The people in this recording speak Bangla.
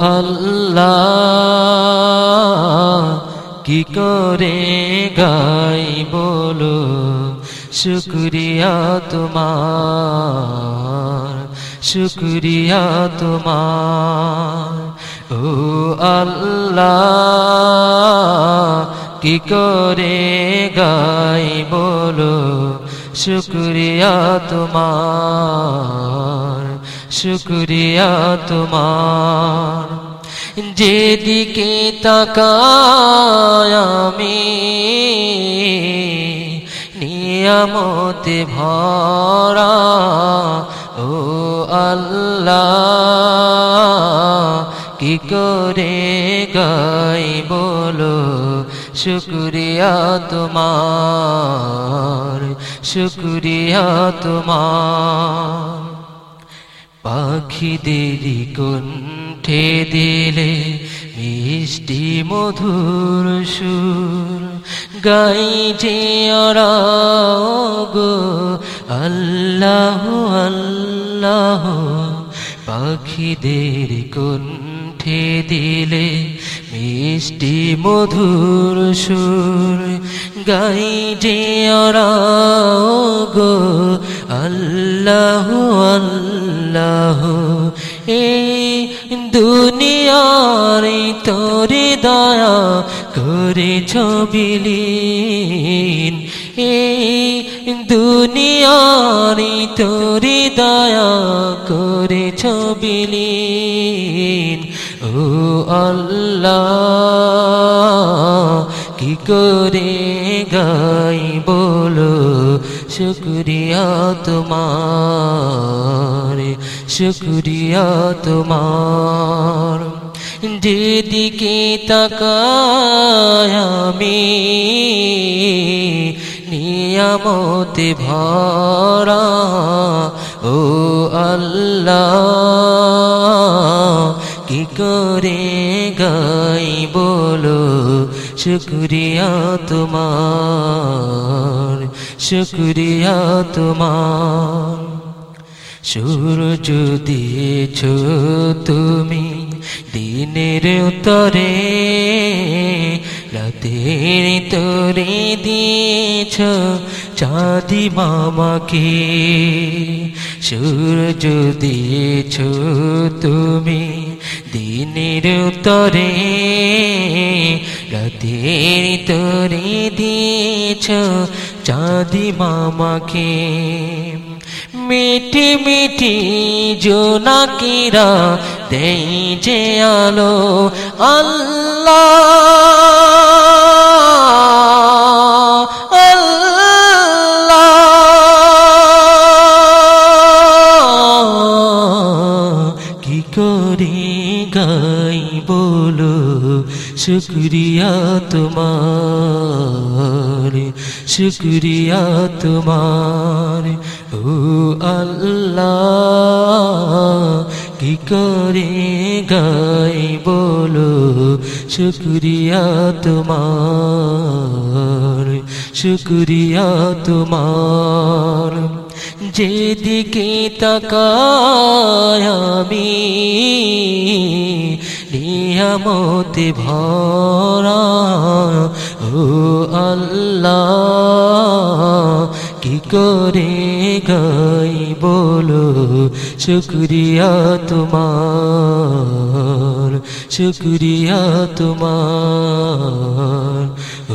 আল্লাহ কি করে গাই বলো? শুক্রিয়া তোমার শুক্রিয়া তোমার। ও আল্লাহ কি করে গাই বলো? শুক্রিয়া তোমার। শুক্রিয়া তোমার। যেদিকে তাকায় আমি, নিয়ামতে ভরা, ও আল্লাহ, কি করে গাই বলো? শুক্রিয়া তোমার শুক্রিয়া তোমার। পাখিদেরই কণ্ঠে দিলে মিষ্টি মধুর সুর। গাই যে গো আল্লাহ আল্লাহ। পাখিদের কণ্ঠে দিলে মিষ্টি মধুর সুর। গাই যে গো আল্লাহ আল্লাহ, এই দুনিয়ার তোরে দয়া করে ছবিলীন। এই দুনিয়ার তোরে দয়া করে ছবিলীন। ও আল্লাহ, কি করে গাই বলো শুক্রিয়া তোমার শুক্রিয়া তোমার। যেদিকে তাকায় আমি, নিয়ামতে ভরা, ও আল্লাহ, কি করে গাই বলো? শুক্রিয়া তোমার। শুক্রিয়া তোমার। সূর্য দিয়েছ তুমি দিনের উত্তরে, রাতের তরে দিয়েছ চাঁদি মামাকে। সূর্য দিয়েছ তুমি দিনের উত্তরে রাতের তোরে দিয়েছ চাঁদি মামাকে। মিটি মিটি জোনাকিরা দেই যে আলো আল্লাহ। গাই বলো, শুক্রিয়া তোমার শুক্রিয়া তোমার। ও আল্লাহ, কি করে গাই বলো, শুক্রিয়া তোমার শুক্রিয়া তোমার। যেদিকে তাকায় আমি, নিয়ামতে ভরা ও আল্লাহ, কি করে গাই বলো? শুক্রিয়া তোমার শুক্রিয়া তোমার, ও